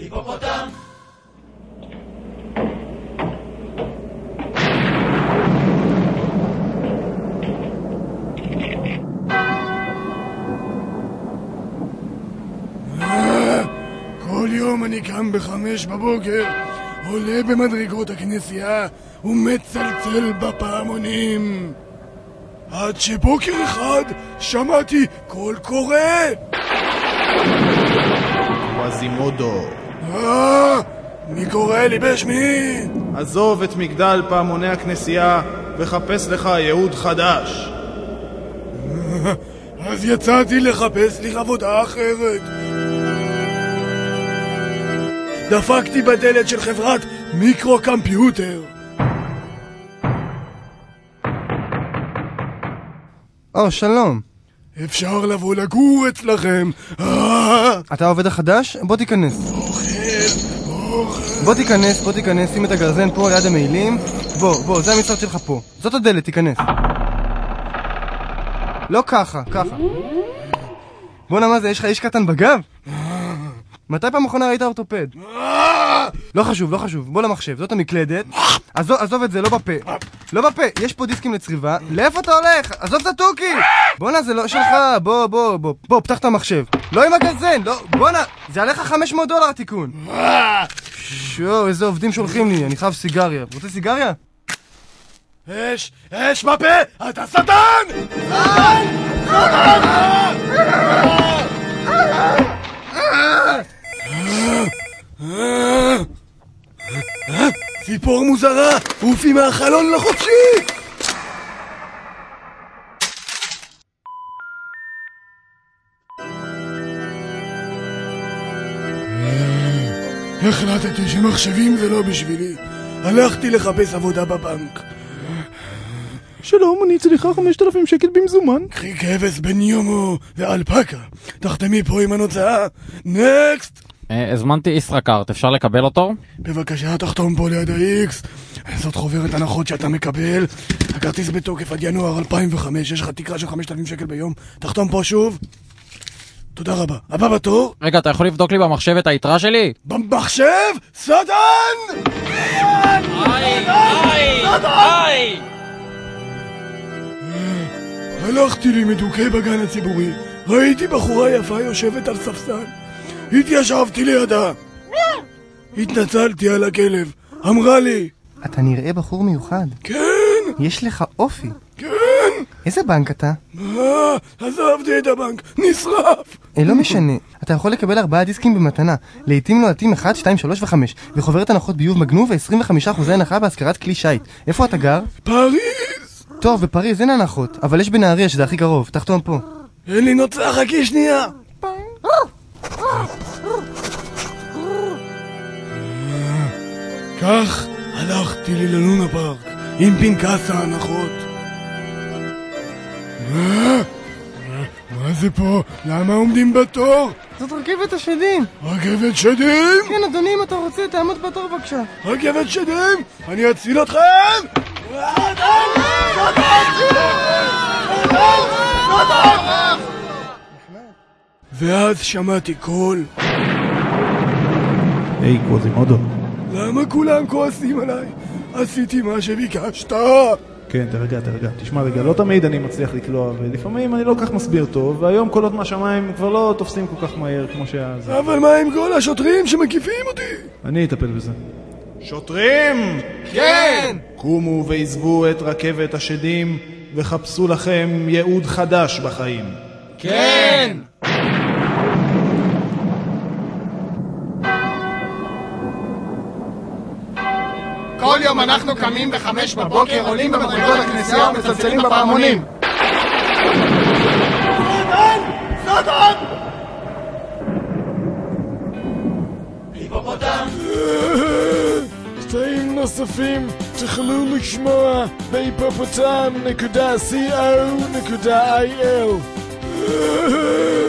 היפופוטם! כל יום אני קם בחמש בבוקר, עולה במדרגות הכנסייה ומצלצל בפעמונים. עד שבוקר אחד שמעתי קול קורא. קוואזימודו. אה, מי קורא לי בשמי? עזוב את מגדל פעמוני הכנסייה וחפש לך ייעוד חדש. אז יצאתי לחפש לי עבודה אחרת. דפקתי בדלת של חברת מיקרו-קמפיוטר. או, שלום. אפשר לבוא לגור אצלכם. אתה העובד החדש? בוא תיכנס. בוא תיכנס, בוא תיכנס, שים את הגרזן פה ליד המעילים. בוא, בוא, זה המשרד שלך פה. זאת הדלת, תיכנס. לא ככה, ככה. בואנה, מה זה, יש לך איש קטן בגב? מתי פעם אחרונה ראית אורתופד? לא חשוב, לא חשוב, בוא למחשב, זאת המקלדת. עזוב, עזוב את זה, לא בפה. לא בפה, יש פה דיסקים לצריבה. לאיפה אתה הולך? עזוב את התוכי! בואנה, זה לא שלך, בוא, בוא, בוא. בוא, פתח את המחשב. לא עם הגרזן, לא, בואנה, זה עליך 500 דולר התיקון. שואו, איזה עובדים שולחים לי, אני חייב סיגריה. רוצה סיגריה? אש, אש בפה! אתה שטן! שטן! ציפור מוזרה! עופי מהחלון לחופשי! החלטתי שמחשבים זה לא בשבילי. הלכתי לחפש עבודה בבנק. שלום, אני צריכה 5,000 שקל במזומן. קחי כבש בן יומו ואלפקה. תחתמי פה עם הנוצאה. נקסט! הזמנתי ישראכרט, אפשר לקבל אותו? בבקשה, תחתום פה ליד ה-X. זאת חוברת הנחות שאתה מקבל. הכרטיס בתוקף עד ינואר 2005, יש לך תקרה של 5,000 שקל ביום. תחתום פה שוב. תודה רבה. הבא בתור, רגע, אתה יכול לבדוק לי במחשב את היתרה שלי? במחשב, סדן! הלכתי לי מדוכא בגן הציבורי, ראיתי בחורה יפה יושבת על ספסל. התיישבתי לידה. התנצלתי על הכלב. אמרה לי, אתה נראה בחור מיוחד. כן, יש לך אופי. כן. איזה בנק אתה? אה, עזבתי את הבנק, נשרף. אה, לא משנה. אתה יכול לקבל ארבעה דיסקים במתנה. לעיתים לוהטים 1, 2, 3 ו-5. וחוברת הנחות ביוב מגנוב ו-25% הנחה בהשכרת כלי שיט. איפה אתה גר? פריז! טוב, בפריז אין הנחות, אבל יש בנהריה שזה הכי קרוב. תחתום פה. אין לי נוצה, חכי שנייה. כך הלכתי ללונה פארק עם פנקס ההנחות. מה? מה זה פה? למה עומדים בתור? זאת רכבת השדים. רכבת שדים? כן, אדוני, אם אתה רוצה, תעמוד בתור בבקשה. רכבת שדים? אני אציל אתכם! ואז שמעתי קול. היי, קוואזימודו. למה כולם כועסים עליי? עשיתי מה שביקשת. כן, תרגע, תרגע. תשמע רגע, לא תמיד אני מצליח לקלוע, ולפעמים אני לא כל כך מסביר טוב, והיום קולות מהשמיים כבר לא תופסים כל כך מהר כמו שאז. אבל מה עם כל השוטרים שמקיפים אותי? אני אטפל בזה. שוטרים! כן! קומו ועזבו את רכבת השדים, וחפשו לכם ייעוד חדש בחיים. כל יום אנחנו קמים בחמש בבוקר, עולים במדרגות הכנסייה ומצלצלים בפעמונים. קטעים נוספים תוכלו לשמוע בהיפופוטם.co.il